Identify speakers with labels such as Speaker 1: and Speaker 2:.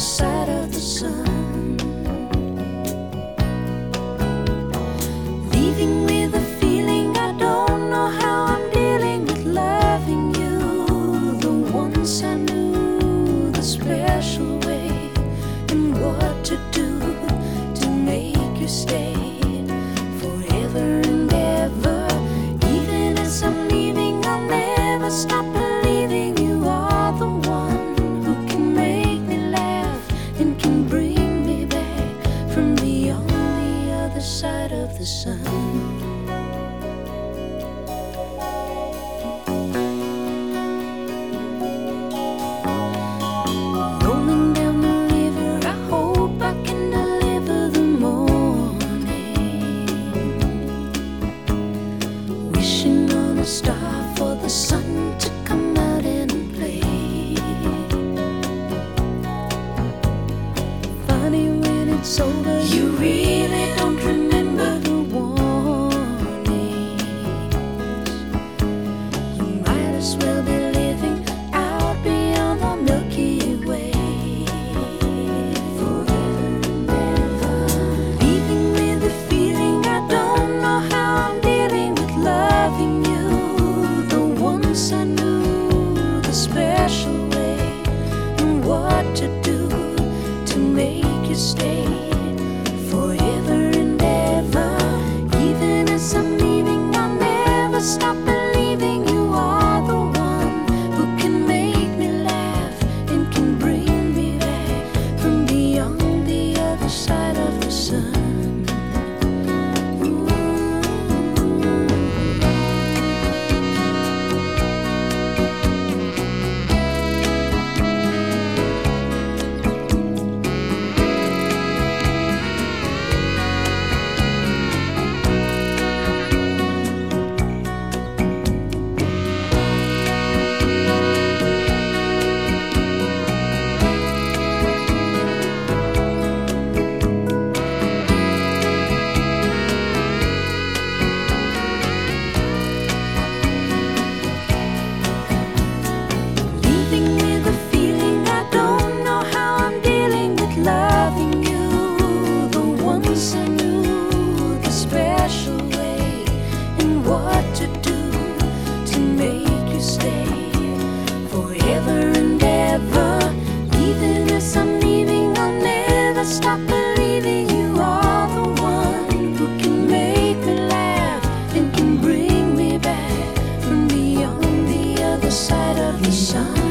Speaker 1: side of the sun. Leaving with a feeling I don't know how I'm dealing with loving you. The once I knew the special way and what to do to make you stay Wishing on a star for the sun to come out and play. Funny when it's over, you really don't side of the sun.